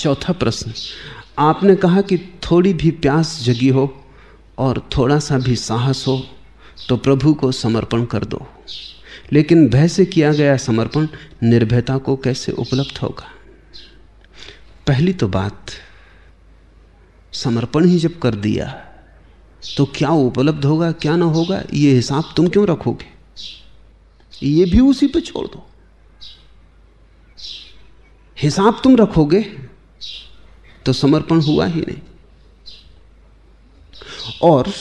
चौथा प्रश्न, आपने कहा कि थोड़ी भी प्यास जगी हो और थोड़ा सा भी साहस हो तो प्रभु को समर्पण कर दो। लेकिन भय से किया गया समर्पण निर्भयता को कैसे उपलब्ध होगा? पहली तो बात, समर्पण ही जब कर दिया तो क्या उपलब्ध होगा, क्या ना होगा, ये हिसाब तुम क्यों रखोगे? ये भी उसी पे छोड़ दो। हिसाब तुम रखोगे तो समर्पण हुआ ही नहीं। और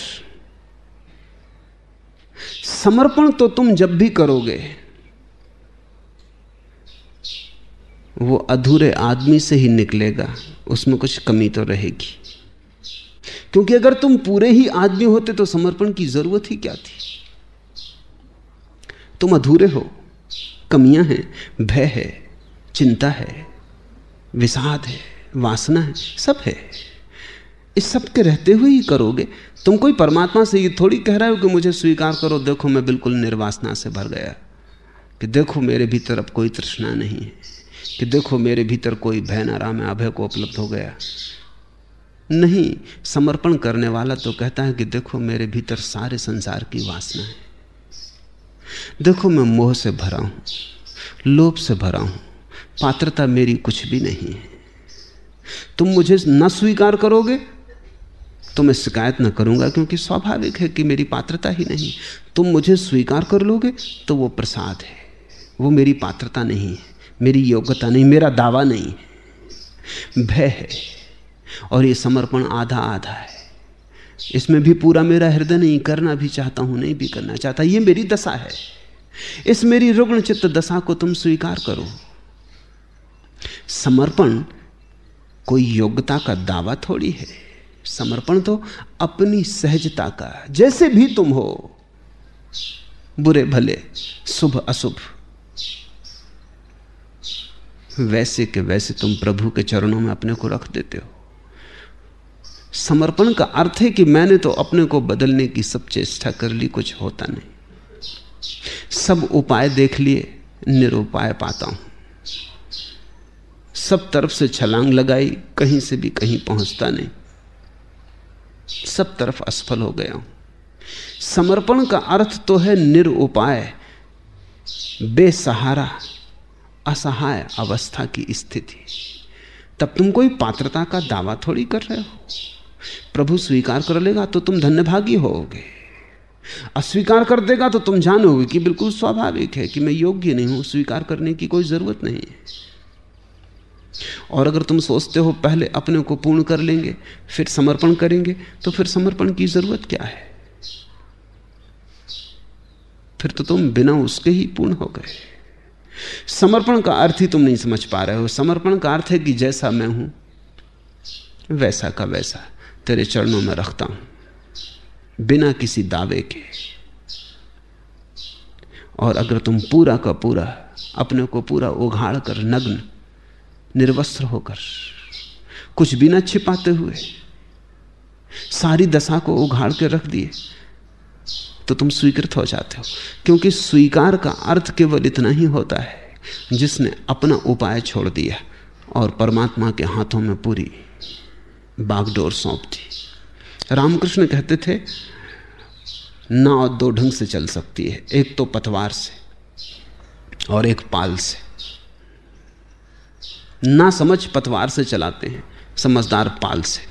समर्पण तो तुम जब भी करोगे, वो अधूरे आदमी से ही निकलेगा, उसमें कुछ कमी तो रहेगी। क्योंकि अगर तुम पूरे ही आदमी होते तो समर्पण की ज़रूरत ही क्या थी? तुम अधूरे हो, कमियाँ हैं, भय है, चिंता है, विषाद है। वासना है, सब है। इस सब के रहते हुए ही करोगे। तुम कोई परमात्मा से ये थोड़ी कह रहे हो कि मुझे स्वीकार करो, देखो मैं बिल्कुल निर्वासना से भर गया। कि देखो मेरे भीतर अब कोई तृष्णा नहीं है। कि देखो मेरे भीतर कोई भय न रहा, मैं अभय को उपलब्ध हो गया। नहीं, समर्पण करने वाला तो कहता है कि देखो मेरे भीतर सारे संसार की वासना है। देखो मैं मोह से भरा हूँ, लोभ से भरा हूँ, पात्रता मेरी कुछ भी नहीं है। तुम मुझे न स्वीकार करोगे? तो मैं शिकायत न करूँगा, क्योंकि स्वाभाविक है कि मेरी पात्रता ही नहीं। तुम मुझे स्वीकार कर लोगे तो वो प्रसाद है। वो मेरी पात्रता नहीं है, मेरी योग्यता नहीं, मेरा दावा नहीं भय है, और ये समर्पण आधा आधा है। इसमें भी पूरा मेरा हृदय नहीं, करना भी चाहता हूँ, नहीं भी करना चाहता, ये मेरी दशा है। इस मेरी रुग्ण चित्त दशा को तुम स्वीकार करो। समर्पण कोई योग्यता का दावा थोड़ी है। समर्पण तो अपनी सहजता का। जैसे भी तुम हो, बुरे भले, शुभ अशुभ, वैसे के वैसे तुम प्रभु के चरणों में अपने को रख देते हो। समर्पण का अर्थ है कि मैंने तो अपने को बदलने की सब चेष्टा कर ली, कुछ होता नहीं। सब उपाय देख लिए, निरुपाय पाता हूँ। सब तरफ़ से छलांग लगाई, कहीं से भी कहीं पहुँचता नहीं। सब तरफ़ असफल हो गया। हूँ समर्पण का अर्थ तो है निरुपाय, बेसहारा, असहाय अवस्था की स्थिति। तब तुम कोई पात्रता का दावा थोड़ी कर रहे हो। प्रभु स्वीकार कर लेगा तो तुम धन्यभागी होगे। अस्वीकार कर देगा तो तुम जानोगे कि बिल्कुल स्वाभाविक है कि मैं योग्य नहीं हूँ, स्वीकार करने की कोई ज़रूरत नहीं है। और अगर तुम सोचते हो पहले अपने को पूर्ण कर लेंगे, फिर समर्पण करेंगे तो फिर समर्पण की ज़रूरत क्या है? फिर तो तुम बिना उसके ही पूर्ण हो गए। समर्पण का अर्थ ही तुम नहीं समझ पा रहे हो। समर्पण का अर्थ है कि जैसा मैं हूँ, वैसा का वैसा तेरे चरणों में रखता हूँ, बिना किसी दावे के। और अगर तुम पूरा का पूरा अपने को पूरा उघाड़ कर नग्न निर्वस्त्र होकर, कुछ भी ना छिपाते हुए, सारी दशा को उघाड़ के रख दिए तो तुम स्वीकृत हो जाते हो। क्योंकि स्वीकार का अर्थ केवल इतना ही होता है, जिसने अपना उपाय छोड़ दिया और परमात्मा के हाथों में पूरी बागडोर सौंप दी। रामकृष्ण कहते थे, नाव दो ढंग से चल सकती है, एक तो पतवार से और एक पाल से। ना समझ पतवार से चलाते हैं, समझदार पाल से।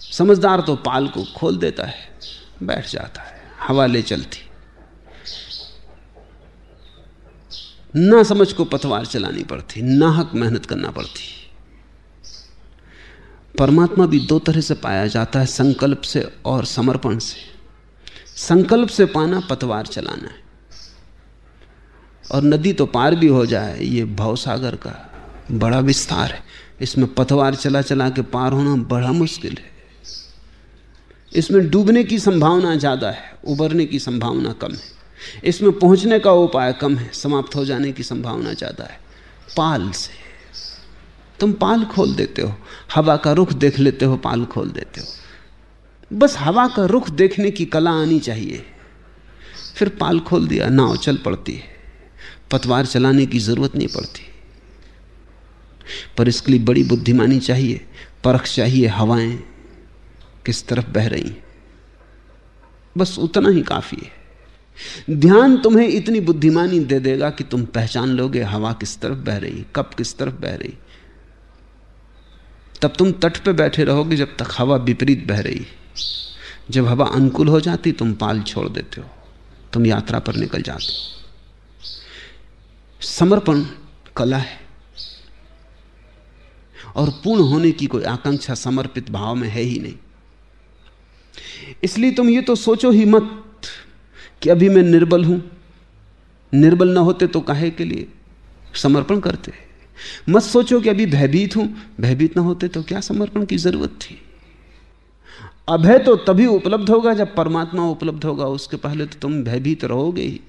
समझदार तो पाल को खोल देता है, बैठ जाता है, हवा ले चलती। ना समझ को पतवार चलानी पड़ती नाहक मेहनत करना पड़ती। परमात्मा भी दो तरह से पाया जाता है, संकल्प से और समर्पण से। संकल्प से पाना, पतवार चलाना है। और नदी तो पार भी हो जाए, ये भवसागर का बड़ा विस्तार है। इसमें पतवार चला चला के पार होना बड़ा मुश्किल है। इसमें डूबने की संभावना ज़्यादा है, उबरने की संभावना कम है। इसमें पहुँचने का उपाय कम है, समाप्त हो जाने की संभावना ज़्यादा है। पाल से। तुम पाल खोल देते हो, हवा का रुख देख लेते हो, पाल खोल देते हो। बस हवा का रुख देखने की कला आनी चाहिए। फिर पाल खोल दिया, नाव चल पड़ती है। पतवार चलाने की ज़रूरत नहीं पड़ती। पर इसके लिए बड़ी बुद्धिमानी चाहिए, परख चाहिए, हवाएँ किस तरफ़ बह रही बस उतना ही काफ़ी है। ध्यान तुम्हें इतनी बुद्धिमानी दे देगा कि तुम पहचान लोगे हवा किस तरफ़ बह रही कब किस तरफ़ बह रही तब तुम तट पे बैठे रहोगे जब तक हवा विपरीत बह रही जब हवा अनुकूल हो जाती, तुम पाल छोड़ देते हो, तुम यात्रा पर निकल जाते हो। समर्पण कला है। और पूर्ण होने की कोई आकांक्षा समर्पित भाव में है ही नहीं। इसलिए तुम ये तो सोचो ही मत कि अभी मैं निर्बल हूँ। निर्बल ना होते तो काहे के लिए? समर्पण करते। मत सोचो कि अभी भयभीत हूँ। भयभीत ना होते तो क्या समर्पण की ज़रूरत थी? अभय तो तभी उपलब्ध होगा जब परमात्मा उपलब्ध होगा। उसके पहले तो तुम भयभीत रहोगे ही।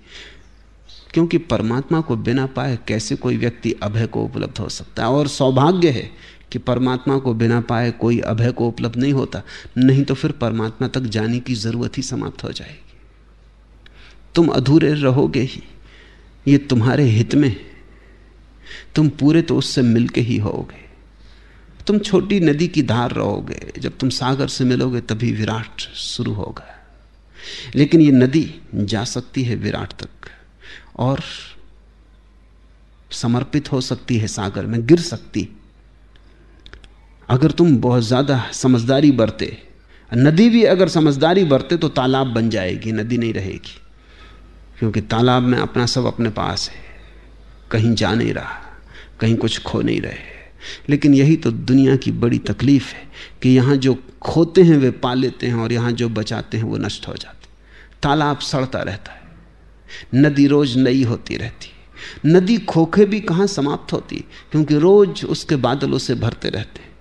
क्योंकि परमात्मा को बिना पाए कैसे कोई व्यक्ति अभय को उपलब्ध हो सकता है? और सौभाग्य है कि परमात्मा को बिना पाए कोई अभय को उपलब्ध नहीं होता। नहीं तो फिर परमात्मा तक जाने की ज़रूरत ही समाप्त हो जाएगी। तुम अधूरे रहोगे ही। ये तुम्हारे हित में तुम पूरे तो उससे मिलके ही होगे। तुम छोटी नदी की धार रहोगे। जब तुम सागर से मिलोगे तभी विराट शुरू होगा। लेकिन ये नदी जा सकती है विराट तक। और समर्पित हो सकती है सागर में, गिर सकती। अगर तुम बहुत ज़्यादा समझदारी बरते, नदी भी अगर समझदारी बरते तो तालाब बन जाएगी, नदी नहीं रहेगी। क्योंकि तालाब में अपना सब अपने पास है। कहीं जा नहीं रहा, कहीं कुछ खो नहीं रहे। लेकिन यही तो दुनिया की बड़ी तकलीफ़ है कि यहाँ जो खोते हैं वे पा लेते हैं और यहाँ जो बचाते हैं वो नष्ट हो जाते तालाब सड़ता रहता है। नदी रोज नई होती रहती नदी खोखे भी कहाँ समाप्त होती क्योंकि रोज उसके बादलों से भरते रहते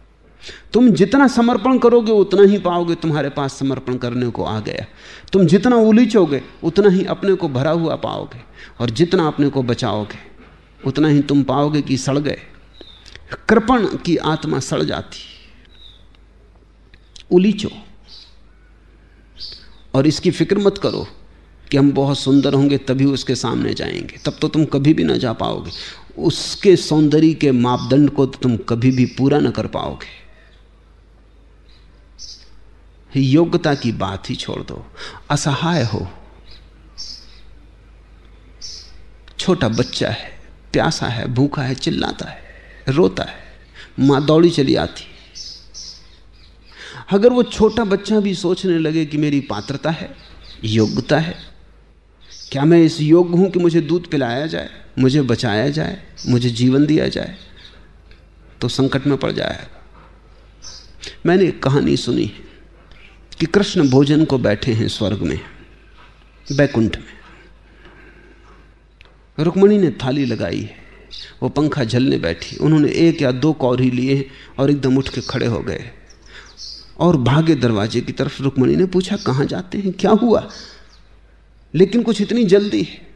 तुम जितना समर्पण करोगे, उतना ही पाओगे तुम्हारे पास समर्पण करने को आ गया। तुम जितना उलीचोगे, उतना ही अपने को भरा हुआ पाओगे। और जितना अपने को बचाओगे, उतना ही तुम पाओगे कि सड़ गए। कृपण की आत्मा सड़ जाती उलीचो। और इसकी फ़िक्र मत करो। कि हम बहुत सुंदर होंगे, तभी उसके सामने जाएँगे। तब तो तुम कभी भी ना जा पाओगे। उसके सौंदर्य के मापदंड को तो तुम कभी भी पूरा ना कर पाओगे। योग्यता की बात ही छोड़ दो। असहाय हो। छोटा बच्चा है, प्यासा है, भूखा है, चिल्लाता है, रोता है, माँ दौड़ी चली आती। अगर वो छोटा बच्चा भी सोचने लगे कि मेरी पात्रता है, योग्यता है क्या मैं इस योग्य हूँ कि मुझे दूध पिलाया जाए, मुझे बचाया जाए, मुझे जीवन दिया जाए? तो संकट में पड़ जाएगा मैंने एक कहानी सुनी कि कृष्ण भोजन को बैठे हैं स्वर्ग में, बैकुंठ में। रुक्मणी ने थाली लगाई है, वो पंखा झलने बैठी। उन्होंने एक या दो कौरी लिए और एकदम उठ के खड़े हो गए। और भागे दरवाजे की तरफ़ रुक्मणी ने पूछा, कहाँ जाते हैं? क्या हुआ? लेकिन कुछ इतनी जल्दी है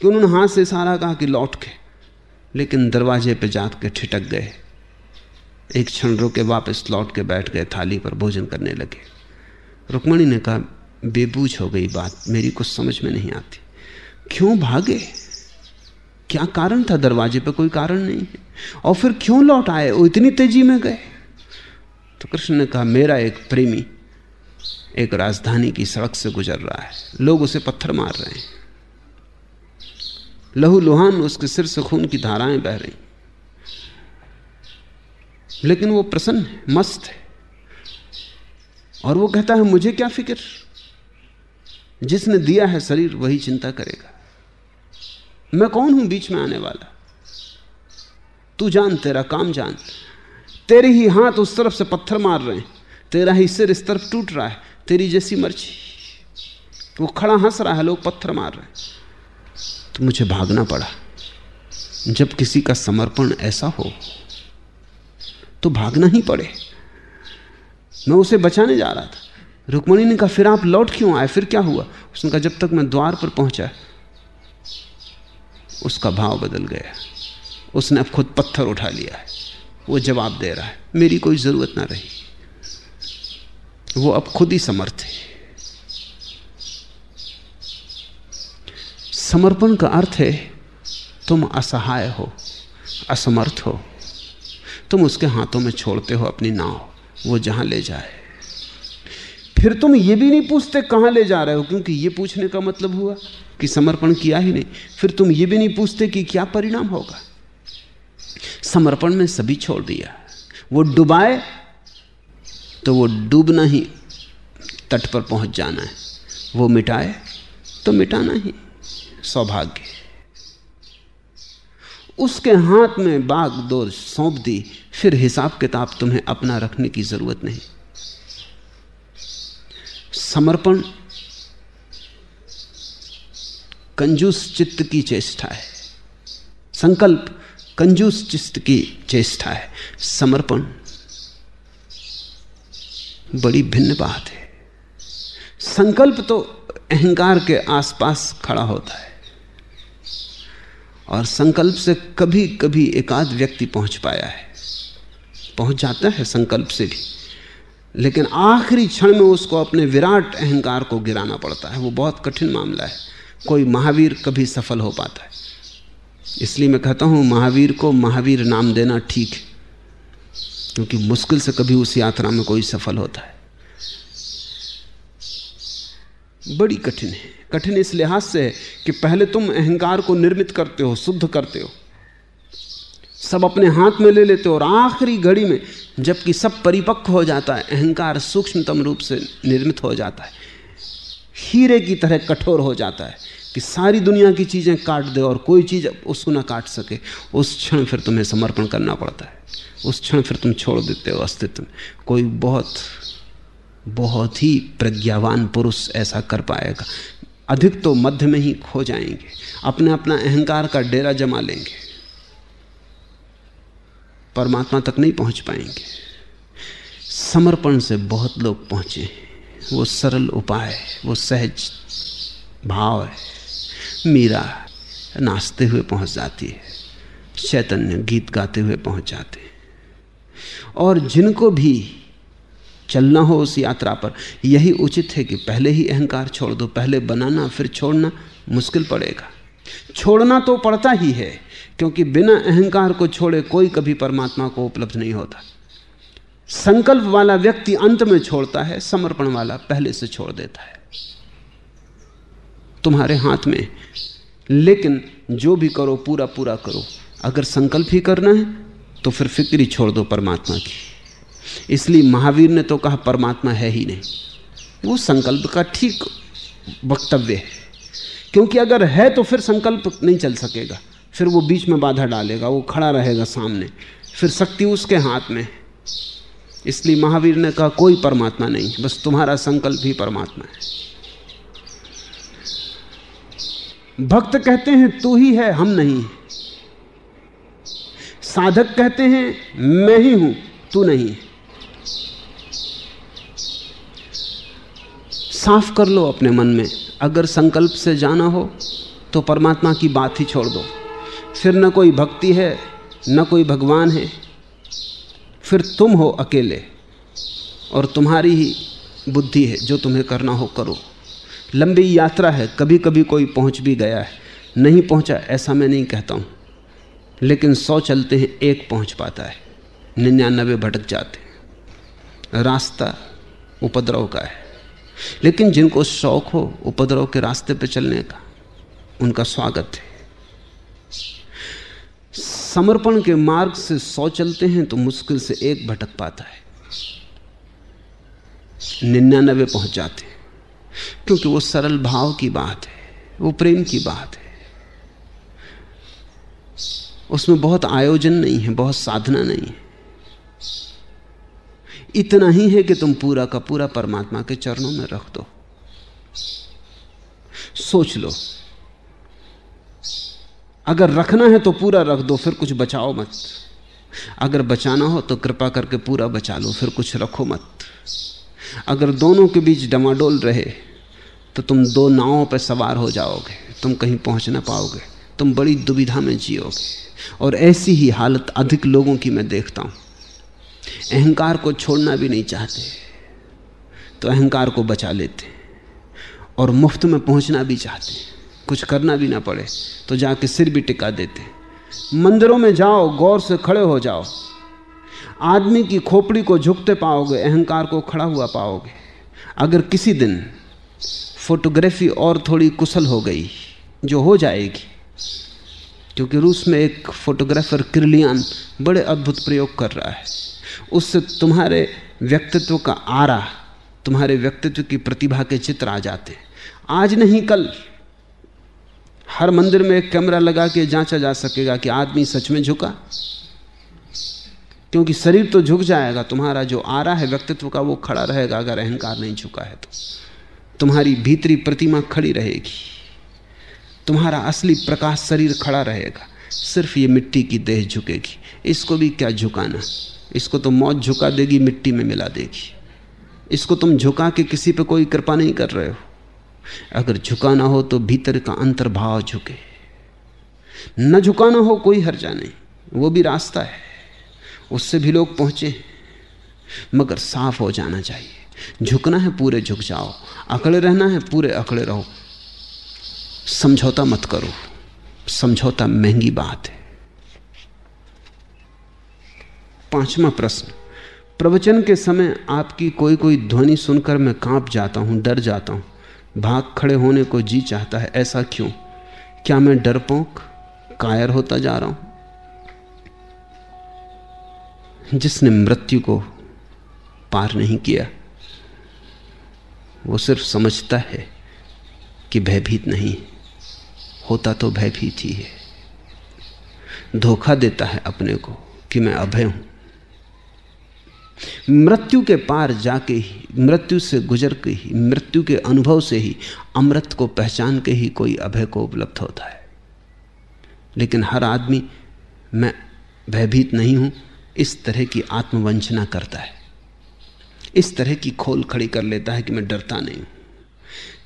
कि उन्होंने हाथ से सारा कहा कि लौट के। लेकिन दरवाजे पे जात के ठिटक गए। एक क्षण रुके, वापस लौट के बैठ गए, थाली पर भोजन करने लगे। रुक्मणी ने कहा बेबूझ हो गई बात, मेरी कुछ समझ में नहीं आती। क्यों भागे? क्या कारण था? दरवाजे पर कोई कारण नहीं है। और फिर क्यों लौट आए? वो इतनी तेज़ी में गए। तो कृष्ण ने कहा, मेरा एक प्रेमी एक राजधानी की सड़क से गुजर रहा है। लोग उसे पत्थर मार रहे हैं। लहू लुहान उसके सिर से खून की धाराएँ बह रही। लेकिन वो प्रसन्न है, मस्त है। और वो कहता है, मुझे क्या फ़िक्र? जिसने दिया है शरीर, वही चिंता करेगा। मैं कौन हूँ बीच में आने वाला? तू जान, तेरा काम जान। तेरे ही हाथ उस तरफ़ से पत्थर मार रहे हैं। तेरा ही सिर इस तरफ़ टूट रहा है। तेरी जैसी मर्ज़ी। वो खड़ा हंस रहा है, लोग पत्थर मार रहे हैं। तो मुझे भागना पड़ा। जब किसी का समर्पण ऐसा हो तो भागना ही पड़े। मैं उसे बचाने जा रहा था। रुक्मणी ने कहा, फिर आप लौट क्यों आए? फिर क्या हुआ? उसने कहा, जब तक मैं द्वार पर पहुँचा, उसका भाव बदल गया। उसने अब खुद पत्थर उठा लिया है। वो जवाब दे रहा है, मेरी कोई ज़रूरत ना रही। वो अब खुद ही समर्थ है। समर्पण का अर्थ है, तुम असहाय हो, असमर्थ हो। तुम उसके हाथों में छोड़ते हो अपनी नाव, वो जहाँ ले जाए। फिर तुम ये भी नहीं पूछते कहाँ ले जा रहे हो, क्योंकि ये पूछने का मतलब हुआ कि समर्पण किया ही नहीं। फिर तुम ये भी नहीं पूछते कि क्या परिणाम होगा। समर्पण में सभी छोड़ दिया। वो डुबाए तो वो डूबना ही तट पर पहुँच जाना है। वो मिटाए तो मिटाना ही सौभाग्य। उसके हाथ में बाग दो सौंप दी, फिर हिसाब किताब तुम्हें अपना रखने की ज़रूरत नहीं। समर्पण, कंजूस चित्त की चेष्टा है। संकल्प, कंजूस चित्त की चेष्टा है। समर्पण बड़ी भिन्न बात है। संकल्प तो अहंकार के आसपास खड़ा होता है और संकल्प से कभी कभी एकाध व्यक्ति पहुँच पाया है। पहुँच जाता है संकल्प से भी। लेकिन आखिरी क्षण में उसको अपने विराट अहंकार को गिराना पड़ता है। वो बहुत कठिन मामला है। कोई महावीर कभी सफल हो पाता है। इसलिए मैं कहता हूँ, महावीर को महावीर नाम देना ठीक है। क्योंकि मुश्किल से कभी उस यात्रा में कोई सफल होता है। बड़ी कठिन है। कठिन इस लिहाज से है कि पहले तुम अहंकार को निर्मित करते हो, शुद्ध करते हो। सब अपने हाथ में ले लेते हो और आखिरी घड़ी में जबकि सब परिपक्व हो जाता है, अहंकार सूक्ष्मतम रूप से निर्मित हो जाता है। हीरे की तरह कठोर हो जाता है कि सारी दुनिया की चीज़ें काट दे और कोई चीज़ उसको ना काट सके। उस क्षण फिर तुम्हें समर्पण करना पड़ता है। उस क्षण फिर तुम छोड़ देते हो अस्तित्व में। कोई बहुत बहुत ही प्रज्ञावान पुरुष ऐसा कर पाएगा। अधिक तो मध्य में ही खो जाएँगे। अपने अपना अहंकार का डेरा जमा लेंगे। परमात्मा तक नहीं पहुँच पाएँगे। समर्पण से बहुत लोग पहुँचे। वो सरल उपाय है, वो सहज भाव है। मीरा नाचते हुए पहुँच जाती है। चैतन्य गीत गाते हुए पहुँच जाते हैं। और जिनको भी चलना हो उस यात्रा पर, यही उचित है कि पहले ही अहंकार छोड़ दो, पहले बनाना, फिर छोड़ना मुश्किल पड़ेगा। छोड़ना तो पड़ता ही है, क्योंकि बिना अहंकार को छोड़े कोई कभी परमात्मा को उपलब्ध नहीं होता। संकल्प वाला व्यक्ति अंत में छोड़ता है, समर्पण वाला पहले से छोड़ देता है। तुम्हारे हाथ में, लेकिन जो भी करो, पूरा पूरा करो। अगर संकल्प ही करना है तो फिर फिक्री छोड़ दो परमात्मा की। इसलिए महावीर ने तो कहा, परमात्मा है ही नहीं। वो संकल्प का ठीक वक्तव्य है। क्योंकि अगर है तो फिर संकल्प नहीं चल सकेगा। फिर वो बीच में बाधा डालेगा, वो खड़ा रहेगा सामने। फिर शक्ति उसके हाथ में इसलिए महावीर ने कहा, कोई परमात्मा नहीं, बस तुम्हारा संकल्प ही परमात्मा है। भक्त कहते हैं, तू ही है, हम नहीं साधक कहते हैं, मैं ही हूँ, तू नहीं है। साफ़ कर लो अपने मन में, अगर संकल्प से जाना हो तो परमात्मा की बात ही छोड़ दो। फिर न कोई भक्ति है, न कोई भगवान है, फिर तुम हो अकेले, और तुम्हारी ही बुद्धि है जो तुम्हें करना हो करो। लंबी यात्रा है कभी कभी कोई पहुँच भी गया है। नहीं पहुँचा, ऐसा मैं नहीं कहता हूँ। लेकिन सौ चलते हैं एक पहुँच पाता है। निन्यानबे भटक जाते रास्ता उपद्रव का है। लेकिन जिनको शौक हो उपद्रव के रास्ते पर चलने का, उनका स्वागत है। समर्पण के मार्ग से सौ चलते हैं तो मुश्किल से एक भटक पाता है। निन्यानबे पहुँच जाते हैं। क्योंकि वो सरल भाव की बात है, वो प्रेम की बात है। उसमें बहुत आयोजन नहीं है, बहुत साधना नहीं है। इतना ही है कि तुम पूरा का पूरा परमात्मा के चरणों में रख दो। सोच लो। अगर रखना है तो पूरा रख दो, फिर कुछ बचाओ मत। अगर बचाना हो तो कृपा करके पूरा बचा लो, फिर कुछ रखो मत। अगर दोनों के बीच डमाडोल रहे तो तुम दो नावों पर सवार हो जाओगे, तुम कहीं पहुँच ना पाओगे, तुम बड़ी दुविधा में जियोगे। और ऐसी ही हालत अधिक लोगों की मैं देखता हूँ। अहंकार को छोड़ना भी नहीं चाहते तो अहंकार को बचा लेते और मुफ़्त में पहुँचना भी चाहते। कुछ करना भी ना पड़े तो जाके सिर भी टिका देते। मंदिरों में जाओ, गौर से खड़े हो जाओ। आदमी की खोपड़ी को झुकते पाओगे, अहंकार को खड़ा हुआ पाओगे। अगर किसी दिन फोटोग्राफी और थोड़ी कुशल हो गई, जो हो जाएगी क्योंकि रूस में एक फोटोग्राफर किरलियान बड़े अद्भुत प्रयोग कर रहा है। उससे तुम्हारे व्यक्तित्व का आरा, तुम्हारे व्यक्तित्व की प्रतिभा के चित्र आ जाते। हैं आज नहीं, कल हर मंदिर में एक कैमरा लगा के जांचा जा सकेगा कि आदमी सच में झुका। क्योंकि शरीर तो झुक जाएगा, तुम्हारा जो आ रहा है, व्यक्तित्व का, वो खड़ा रहेगा, अगर अहंकार नहीं झुका है तो। तुम्हारी भीतरी प्रतिमा खड़ी रहेगी। तुम्हारा असली प्रकाश शरीर खड़ा रहेगा। सिर्फ़ ये मिट्टी की देह झुकेगी। इसको भी क्या झुकाना? इसको तो मौत झुका देगी, मिट्टी में मिला देगी। इसको तुम झुका के किसी पे कोई कृपा नहीं कर रहे हो। अगर झुकाना हो तो भीतर का अंतर्भाव झुके। न झुकाना हो कोई हर्जा नहीं। वो भी रास्ता है। उससे भी लोग पहुँचे मगर साफ़ हो जाना चाहिए। झुकना है पूरे झुक जाओ। अकड़े रहना है पूरे अकड़े रहो। समझौता मत करो। समझौता महँगी बात है। पांचवा प्रश्न। प्रवचन के समय आपकी कोई कोई ध्वनि सुनकर मैं काँप जाता हूँ, डर जाता हूँ। भाग खड़े होने को जी चाहता है, ऐसा क्यों? क्या मैं डरपोक, कायर होता जा रहा हूँ? जिसने मृत्यु को पार नहीं किया, वो सिर्फ़ समझता है कि भयभीत नहीं होता तो भयभीत ही है। धोखा देता है अपने को कि मैं अभय हूँ। मृत्यु के पार जाके ही, मृत्यु से गुजर के ही, मृत्यु के अनुभव से ही, अमृत को पहचान के ही कोई अभय को उपलब्ध होता है। लेकिन हर आदमी, मैं भयभीत नहीं हूँ, इस तरह की आत्मवंचना करता है। इस तरह की खोल खड़ी कर लेता है कि मैं डरता नहीं हूँ।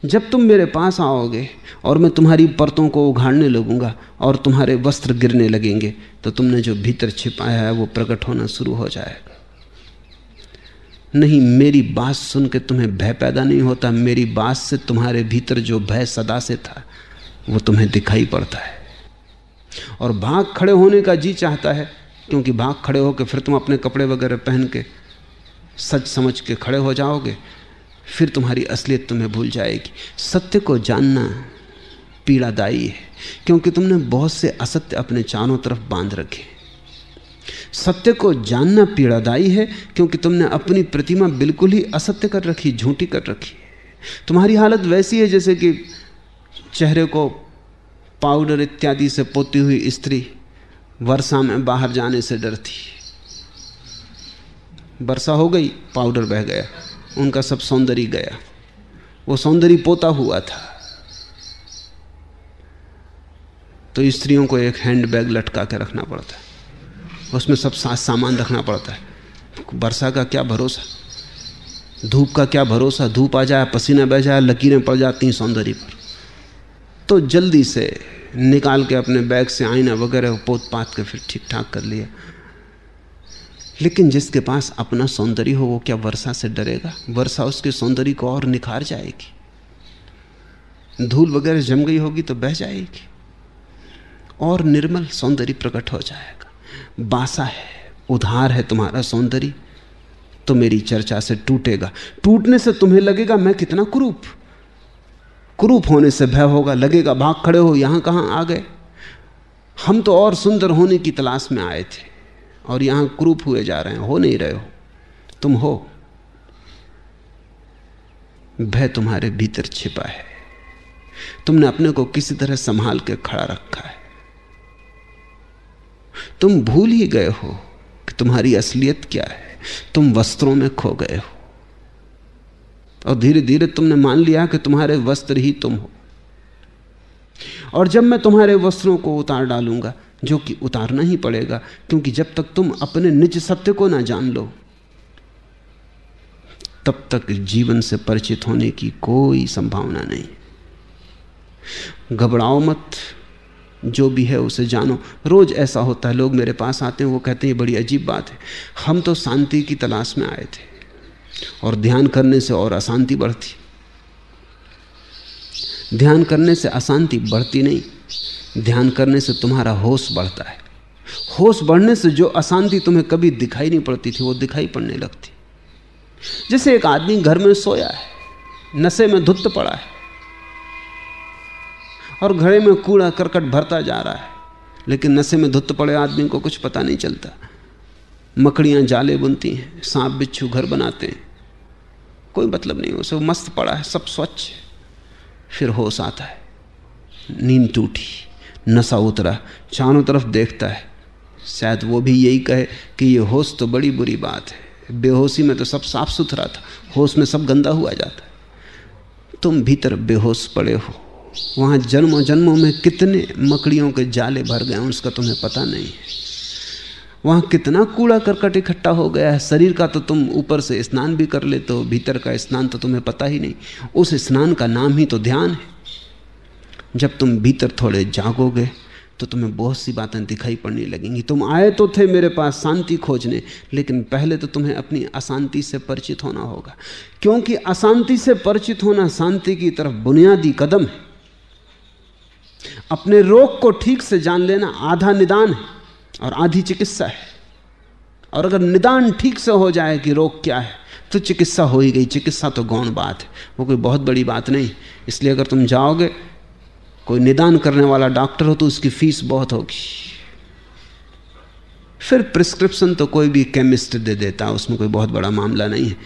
जब तुम मेरे पास आओगे और मैं तुम्हारी परतों को उघाड़ने लगूँगा और तुम्हारे वस्त्र गिरने लगेंगे तो तुमने जो भीतर छिपाया है, वो प्रकट होना शुरू हो जाएगा। नहीं, मेरी बात सुन के तुम्हें भय पैदा नहीं होता। मेरी बात से तुम्हारे भीतर जो भय सदा से था, वो तुम्हें दिखाई पड़ता है। और भाग खड़े होने का जी चाहता है, क्योंकि भाग खड़े होकर फिर तुम अपने कपड़े वगैरह पहन के सच समझ के खड़े हो जाओगे। फिर तुम्हारी असलियत तुम्हें भूल जाएगी। सत्य को जानना पीड़ादायी है, क्योंकि तुमने बहुत से असत्य अपने चारों तरफ़ बाँध रखे सत्य को जानना पीड़ादायी है, क्योंकि तुमने अपनी प्रतिमा बिल्कुल ही असत्य कर रखी, झूठी कर रखी तुम्हारी हालत वैसी है, जैसे कि चेहरे को पाउडर इत्यादि से पोती हुई स्त्री वर्षा में बाहर जाने से डरती वर्षा हो गई, पाउडर बह गया। उनका सब सौंदर्य गया। वो सौंदर्य पोता हुआ था। तो स्त्रियों को एक हैंड बैग लटका के रखना पड़ता है। उसमें सब साथ सामान रखना पड़ता है। वर्षा का क्या भरोसा? धूप का क्या भरोसा? धूप आ जाए, पसीना बह जाए, लकीरें पड़ जाती हैं सौंदर्य पर। तो जल्दी से निकाल के अपने बैग से आईना वगैरह पोत पात के फिर ठीक ठाक कर लिया। लेकिन जिसके पास अपना सौंदर्य हो, वो क्या वर्षा से डरेगा? वर्षा उसके सौंदर्य को और निखार जाएगी। धूल वगैरह जम गई होगी तो बह जाएगी। और निर्मल सौंदर्य प्रकट हो जाएगा। बासा है, उधार है तुम्हारा सौंदर्य तो मेरी चर्चा से टूटेगा। टूटने से तुम्हें लगेगा मैं कितना कुरूप। कुरूप होने से भय होगा, लगेगा, भाग खड़े हो, यहाँ कहाँ आ गए? हम तो और सुंदर होने की तलाश में आए थे। और यहाँ क्रूप हुए जा रहे हैं, हो नहीं रहे हो। तुम हो। भय तुम्हारे भीतर छिपा है। तुमने अपने को किसी तरह संभाल के खड़ा रखा है। तुम भूल ही गए हो कि तुम्हारी असलियत क्या है। तुम वस्त्रों में खो गए हो। और धीरे धीरे तुमने मान लिया कि तुम्हारे वस्त्र ही तुम हो। और जब मैं तुम्हारे वस्त्रों को उतार डालूँगा जो कि उतारना ही पड़ेगा, क्योंकि जब तक तुम अपने निज सत्य को ना जान लो, तब तक जीवन से परिचित होने की कोई संभावना नहीं। घबराओ मत, जो भी है उसे जानो। रोज ऐसा होता है, लोग मेरे पास आते हैं, वो कहते हैं बड़ी अजीब बात है। हम तो शांति की तलाश में आए थे, और ध्यान करने से और अशांति बढ़ती। ध्यान करने से अशांति बढ़ती नहीं। ध्यान करने से तुम्हारा होश बढ़ता है। होश बढ़ने से जो अशांति तुम्हें कभी दिखाई नहीं पड़ती थी, वो दिखाई पड़ने लगती। जैसे एक आदमी घर में सोया है, नशे में धुत पड़ा है और घड़े में कूड़ा करकट भरता जा रहा है, लेकिन नशे में धुत पड़े आदमी को कुछ पता नहीं चलता। मकड़ियाँ जाले बुनती हैं, सांप बिच्छू घर बनाते हैं। कोई मतलब नहीं उसे मस्त पड़ा है, सब स्वच्छ फिर होश आता है, नींद टूटी। नशा उतरा, चारों तरफ़ देखता है। शायद वो भी यही कहे कि ये होश तो बड़ी बुरी बात है। बेहोशी में तो सब साफ़ सुथरा था, होश में सब गंदा हुआ जाता है। तुम भीतर बेहोश पड़े हो। वहाँ जन्मों जन्मों में कितने मकड़ियों के जाले भर गए उसका तुम्हें पता नहीं है। वहाँ कितना कूड़ा करकट इकट्ठा हो गया है। शरीर का तो तुम ऊपर से स्नान भी कर लेते हो, भीतर का स्नान तो तुम्हें पता ही नहीं। उस स्नान का नाम ही तो ध्यान है। जब तुम भीतर थोड़े जागोगे तो तुम्हें बहुत सी बातें दिखाई पड़ने लगेंगी। तुम आए तो थे मेरे पास शांति खोजने, लेकिन पहले तो तुम्हें अपनी अशांति से परिचित होना होगा। क्योंकि अशांति से परिचित होना शांति की तरफ़ बुनियादी कदम है। अपने रोग को ठीक से जान लेना आधा निदान है और आधी चिकित्सा है। और अगर निदान ठीक से हो जाए कि रोग क्या है तो चिकित्सा हो ही गई। चिकित्सा तो गौण बात है। वो कोई बहुत बड़ी बात नहीं। इसलिए अगर तुम जाओगे कोई निदान करने वाला डॉक्टर हो तो उसकी फ़ीस बहुत होगी। फिर प्रिस्क्रिप्शन तो कोई भी केमिस्ट दे देता, उसमें कोई बहुत बड़ा मामला नहीं है।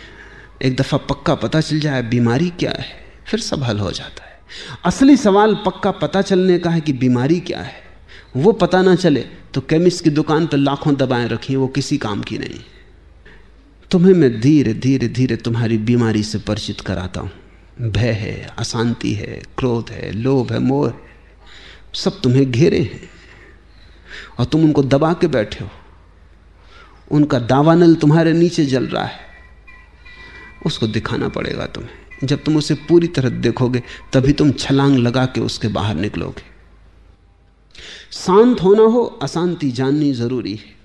एक दफ़ा पक्का पता चल जाए, बीमारी क्या है, फिर सब हल हो जाता है। असली सवाल पक्का पता चलने का है कि बीमारी क्या है। वो पता ना चले तो केमिस्ट की दुकान पर लाखों दबाएँ रखी, वो किसी काम की नहीं। तुम्हें मैं धीरे धीरे धीरे तुम्हारी बीमारी से परिचित कराता हूँ। भय है, अशांति है, क्रोध है, लोभ है, मोह है। सब तुम्हें घेरे हैं। और तुम उनको दबा के बैठे हो। उनका दावानल तुम्हारे नीचे जल रहा है। उसको दिखाना पड़ेगा तुम्हें। जब तुम उसे पूरी तरह देखोगे, तभी तुम छलांग लगा के उसके बाहर निकलोगे। शांत होना हो, अशांति जाननी ज़रूरी है।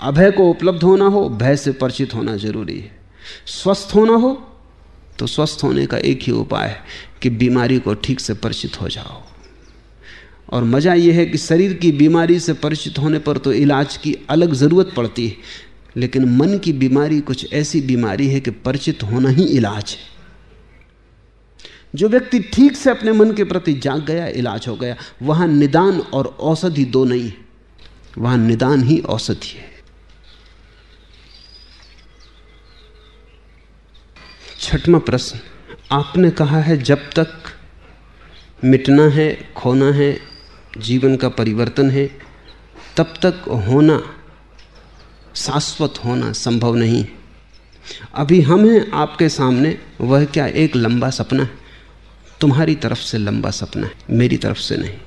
अभय को उपलब्ध होना हो, भय से परिचित होना ज़रूरी है। स्वस्थ होना हो तो स्वस्थ होने का एक ही उपाय है कि बीमारी को ठीक से परिचित हो जाओ। और मज़ा यह है कि शरीर की बीमारी से परिचित होने पर तो इलाज की अलग ज़रूरत पड़ती है, लेकिन मन की बीमारी कुछ ऐसी बीमारी है कि परिचित होना ही इलाज है। जो व्यक्ति ठीक से अपने मन के प्रति जाग गया, इलाज हो गया, वहाँ निदान और औषधि दो नहीं है वहाँ निदान ही औषधि है। छठवा प्रश्न। आपने कहा है, जब तक मिटना है, खोना है, जीवन का परिवर्तन है, तब तक होना, शाश्वत होना संभव नहीं। अभी हम हैं आपके सामने, वह क्या एक लंबा सपना है? तुम्हारी तरफ़ से लंबा सपना है, मेरी तरफ़ से नहीं।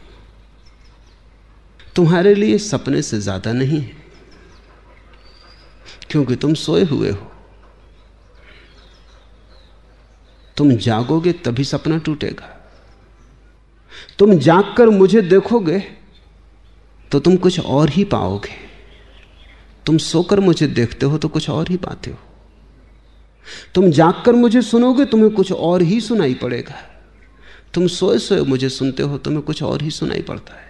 तुम्हारे लिए सपने से ज़्यादा नहीं है, क्योंकि तुम सोए हुए हो। तुम जागोगे तभी सपना टूटेगा। तुम जागकर मुझे देखोगे तो तुम कुछ और ही पाओगे। तुम सोकर मुझे देखते हो तो कुछ और ही पाते हो। तुम जागकर मुझे सुनोगे, तुम्हें कुछ और ही सुनाई पड़ेगा। तुम सोए सोए मुझे सुनते हो, तुम्हें कुछ और ही सुनाई पड़ता है।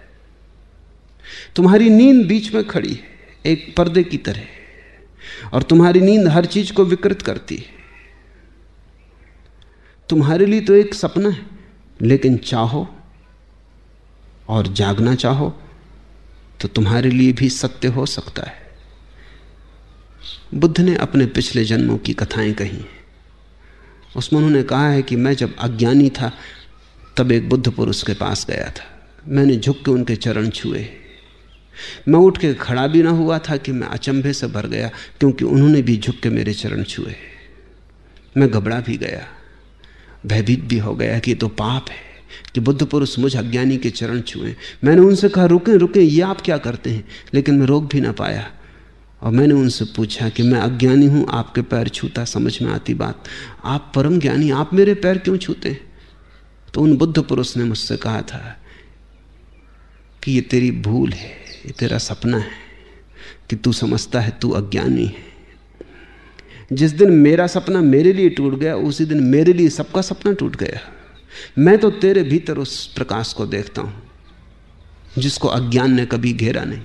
तुम्हारी नींद बीच में खड़ी है, एक पर्दे की तरह, और तुम्हारी नींद हर चीज़ को विकृत करती है। तुम्हारे लिए तो एक सपना है, लेकिन चाहो और जागना चाहो तो तुम्हारे लिए भी सत्य हो सकता है। बुद्ध ने अपने पिछले जन्मों की कथाएँ कही उसमें उन्होंने कहा है कि मैं जब अज्ञानी था, तब एक बुद्ध पुरुष के पास गया था। मैंने झुक के उनके चरण छुए। मैं उठ के खड़ा भी ना हुआ था कि मैं अचंभे से भर गया, क्योंकि उन्होंने भी झुक के मेरे चरण छुए। मैं घबरा भी गया। भयभीत भी हो गया कि तो पाप है, कि बुद्ध पुरुष मुझ अज्ञानी के चरण छुए मैंने उनसे कहा, रुके रुके, ये आप क्या करते हैं? लेकिन मैं रोक भी ना पाया। और मैंने उनसे पूछा कि मैं अज्ञानी हूँ, आपके पैर छूता, समझ में आती बात। आप परम ज्ञानी, आप मेरे पैर क्यों छूते हैं? तो उन बुद्ध पुरुष ने मुझसे कहा था कि ये तेरी भूल है, ये तेरा सपना है कि तू समझता है तू अज्ञानी है। जिस दिन मेरा सपना मेरे लिए टूट गया, उसी दिन मेरे लिए सबका सपना टूट गया। मैं तो तेरे भीतर उस प्रकाश को देखता हूँ, जिसको अज्ञान ने कभी घेरा नहीं।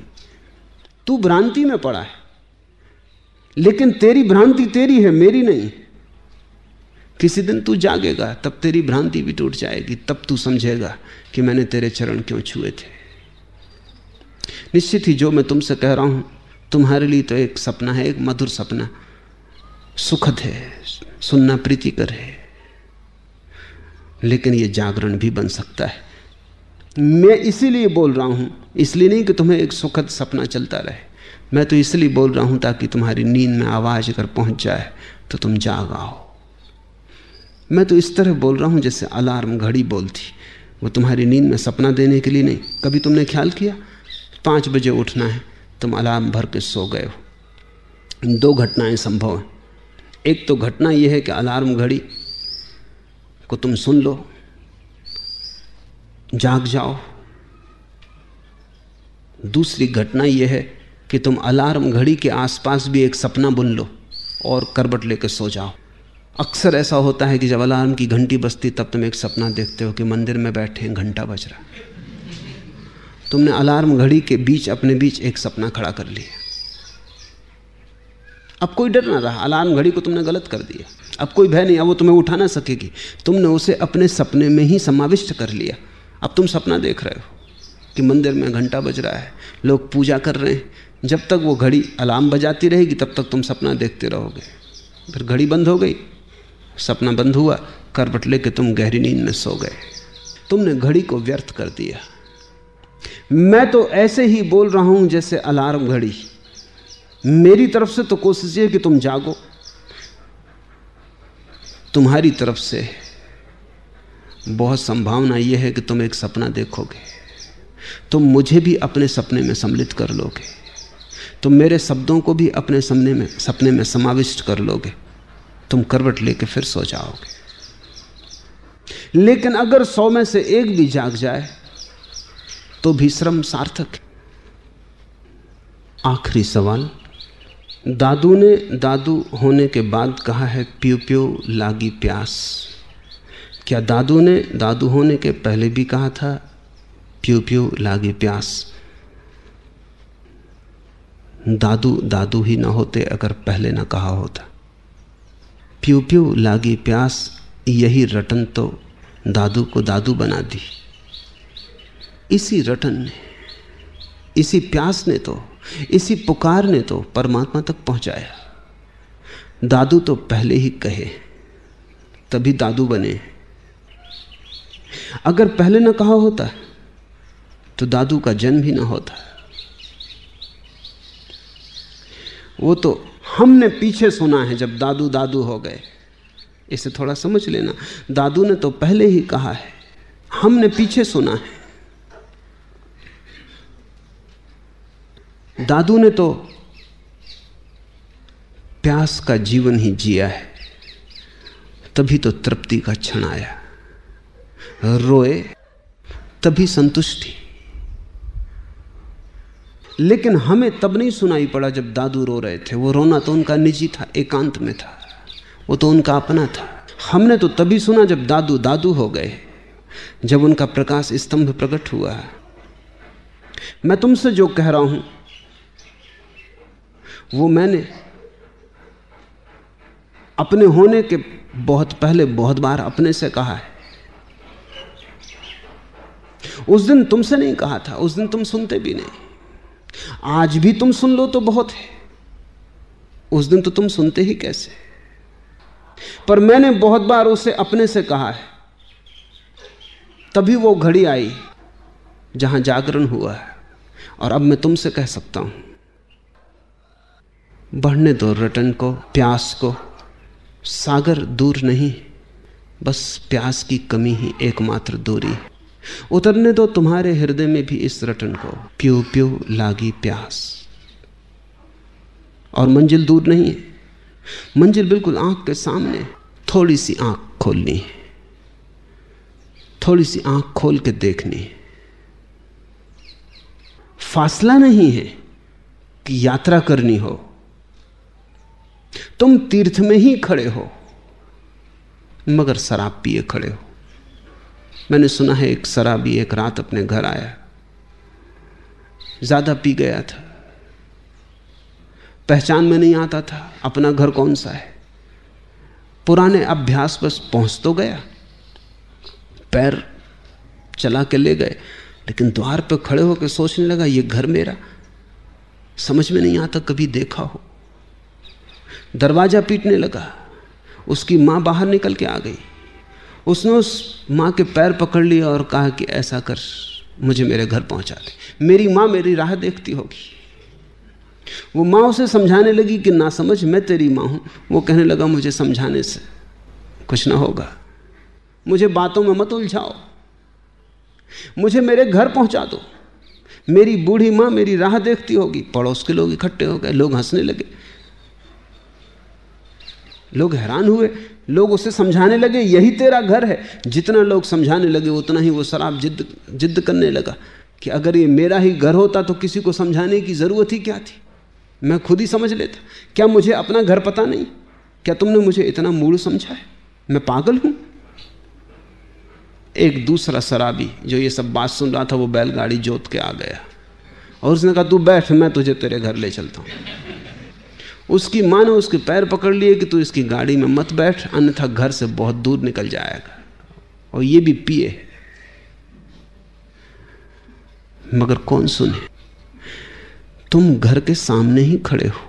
तू भ्रांति में पड़ा है, लेकिन तेरी भ्रांति तेरी है, मेरी नहीं। किसी दिन तू जागेगा, तब तेरी भ्रांति भी टूट जाएगी, तब तू समझेगा कि मैंने तेरे चरण क्यों छुए थे। निश्चित ही जो मैं तुमसे कह रहा हूँ, तुम्हारे लिए तो एक सपना है, एक मधुर सपना। सुखद है, सुनना प्रीतिकर है। लेकिन यह जागरण भी बन सकता है। मैं इसीलिए बोल रहा हूँ, इसलिए नहीं कि तुम्हें एक सुखद सपना चलता रहे। मैं तो इसलिए बोल रहा हूँ ताकि तुम्हारी नींद में आवाज़ अगर पहुँच जाए तो तुम जाग आओ। मैं तो इस तरह बोल रहा हूँ जैसे अलार्म घड़ी बोलती। वो तुम्हारी नींद में सपना देने के लिए नहीं, कभी तुमने ख्याल किया? पाँच बजे उठना है, तुम अलार्म भर के सो गए हो। दो घटनाएँ संभव हैं। एक तो घटना यह है कि अलार्म घड़ी को तुम सुन लो, जाग जाओ। दूसरी घटना यह है कि तुम अलार्म घड़ी के आसपास भी एक सपना बुन लो और करबट लेकर सो जाओ। अक्सर ऐसा होता है कि जब अलार्म की घंटी बजती, तब तुम एक सपना देखते हो कि मंदिर में बैठे हैं, घंटा बज रहा तुमने अलार्म घड़ी के बीच, अपने बीच एक सपना खड़ा कर लिया। अब कोई डर ना रहा अलार्म घड़ी को तुमने गलत कर दिया। अब कोई भय नहीं, अब वो तुम्हें उठा ना सकेगी। तुमने उसे अपने सपने में ही समाविष्ट कर लिया। अब तुम सपना देख रहे हो कि मंदिर में घंटा बज रहा है, लोग पूजा कर रहे हैं। जब तक वो घड़ी अलार्म बजाती रहेगी, तब तक तुम सपना देखते रहोगे। फिर घड़ी बंद हो गई। सपना बंद हुआ करबट लेके तुम गहरी नींद में सो गए। तुमने घड़ी को व्यर्थ कर दिया। मैं तो ऐसे ही बोल रहा हूँ जैसे अलार्म घड़ी। मेरी तरफ़ से तो कोशिश है कि तुम जागो। तुम्हारी तरफ़ से बहुत संभावना यह है कि तुम एक सपना देखोगे। तुम मुझे भी अपने सपने में सम्मिलित कर लोगे। तुम मेरे शब्दों को भी अपने सपने में सपने में समाविष्ट कर लोगे। तुम करवट लेके फिर सो जाओगे। लेकिन अगर सौ में से एक भी जाग जाए तो भी श्रम सार्थक आखिरी सवाल दादू ने दादू होने के बाद कहा है, प्यू प्यू, लागी प्यास। क्या दादू ने दादू होने के पहले भी कहा था, प्यू प्यू, लागी प्यास? दादू दादू ही ना होते अगर पहले ना कहा होता। प्यू प्यू, लागी प्यास, यही रटन तो दादू को दादू बना दी। इसी रटन ने, इसी प्यास ने तो इसी पुकार ने तो परमात्मा तक पहुँचाया। दादू तो पहले ही कहे, तभी दादू बने। अगर पहले ना कहा होता तो दादू का जन्म ही ना होता। वो तो हमने पीछे सुना है जब दादू दादू हो गए। इसे थोड़ा समझ लेना, दादू ने तो पहले ही कहा है, हमने पीछे सुना है। दादू ने तो प्यास का जीवन ही जिया है। तभी तो तृप्ति का क्षण आया। रोए, तभी संतुष्टि लेकिन हमें तब नहीं सुनाई पड़ा जब दादू रो रहे थे। वो रोना तो उनका निजी था, एकांत में था। वो तो उनका अपना था। हमने तो तभी सुना जब दादू दादू हो गए, जब उनका प्रकाश स्तंभ प्रकट हुआ। मैं तुमसे जो कह रहा हूँ वो मैंने अपने होने के बहुत पहले, बहुत बार अपने से कहा है। उस दिन तुमसे नहीं कहा था, उस दिन तुम सुनते भी नहीं। आज भी तुम सुन लो तो बहुत है। उस दिन तो तुम सुनते ही कैसे? पर मैंने बहुत बार उसे अपने से कहा है। तभी वो घड़ी आई जहाँ जागरण हुआ है, और अब मैं तुमसे कह सकता हूँ। बढ़ने दो रटन को, प्यास को। सागर दूर नहीं, बस प्यास की कमी ही एकमात्र दूरी। उतरने दो तुम्हारे हृदय में भी इस रटन को, प्यो प्यो लागी प्यास। और मंजिल दूर नहीं है मंजिल बिल्कुल आँख के सामने, थोड़ी सी आँख खोलनी है। थोड़ी सी आँख खोल के देखनी है। फासला नहीं है कि यात्रा करनी हो। तुम तीर्थ में ही खड़े हो, मगर शराब पिए खड़े हो। मैंने सुना है एक शराबी एक रात अपने घर आया। ज़्यादा पी गया था। पहचान में नहीं आता था, अपना घर कौन सा है। पुराने अभ्यास बस पहुँच तो गया। पैर चला के ले गए, लेकिन द्वार पर खड़े होकर सोचने लगा, ये घर मेरा। समझ में नहीं आता, कभी देखा हो। दरवाज़ा पीटने लगा। उसकी माँ बाहर निकल के आ गई। उसने उस माँ के पैर पकड़ लिया और कहा कि ऐसा कर, मुझे मेरे घर पहुँचा दे। मेरी माँ मेरी राह देखती होगी। वो माँ उसे समझाने लगी कि ना समझ, मैं तेरी माँ हूँ। वो कहने लगा, मुझे समझाने से कुछ ना होगा। मुझे बातों में मत उलझाओ। मुझे मेरे घर पहुँचा दो। मेरी बूढ़ी माँ मेरी राह देखती होगी। पड़ोस के लोग इकट्ठे हो गए, लोग हंसने लगे। लोग हैरान हुए। लोग उसे समझाने लगे, यही तेरा घर है। जितना लोग समझाने लगे, उतना ही वो शराब जिद जिद करने लगा कि अगर ये मेरा ही घर होता तो किसी को समझाने की ज़रूरत ही क्या थी? मैं खुद ही समझ लेता। क्या मुझे अपना घर पता नहीं? क्या तुमने मुझे इतना मूड समझा है? मैं पागल हूँ? एक दूसरा शराबी जो ये सब बात सुन रहा था, वो बैलगाड़ी जोत के आ गया। और उसने कहा, तू बैठ, मैं तुझे तेरे घर ले चलता हूँ। उसकी माँ ने उसके पैर पकड़ लिए कि तू इसकी गाड़ी में मत बैठ, अन्यथा घर से बहुत दूर निकल जाएगा। और ये भी पिए। मगर कौन सुने? तुम घर के सामने ही खड़े हो।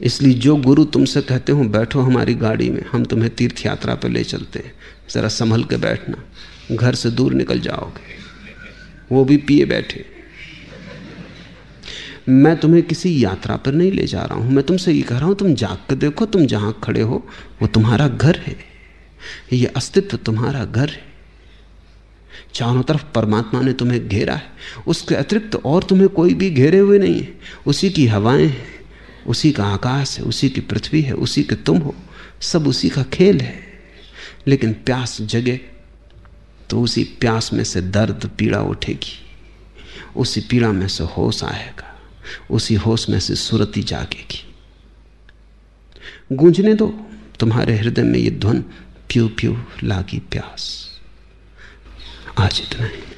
इसलिए जो गुरु तुमसे कहते हो, बैठो हमारी गाड़ी में, हम तुम्हें तीर्थ यात्रा पर ले चलते हैं। ज़रा संभल के बैठना, घर से दूर निकल जाओगे। वो भी पिए बैठे। मैं तुम्हें किसी यात्रा पर नहीं ले जा रहा हूँ। मैं तुमसे ये कह रहा हूँ, तुम जाग कर देखो, तुम जहाँ खड़े हो, वो तुम्हारा घर है। ये अस्तित्व तुम्हारा घर है। चारों तरफ़ परमात्मा ने तुम्हें घेरा है। उसके अतिरिक्त और तुम्हें कोई भी घेरे हुए नहीं है। उसी की हवाएँ हैं, उसी का आकाश है, उसी की पृथ्वी है, उसी के तुम हो। सब उसी का खेल है। लेकिन प्यास जगे तो उसी प्यास में से दर्द पीड़ा उठेगी। उसी पीड़ा में से होश आएगा। उसी होश में से सुरती जागेगी। गूंजने दो, तुम्हारे हृदय में ये ध्वन प्यू प्यू लागी प्यास। आज इतना ही।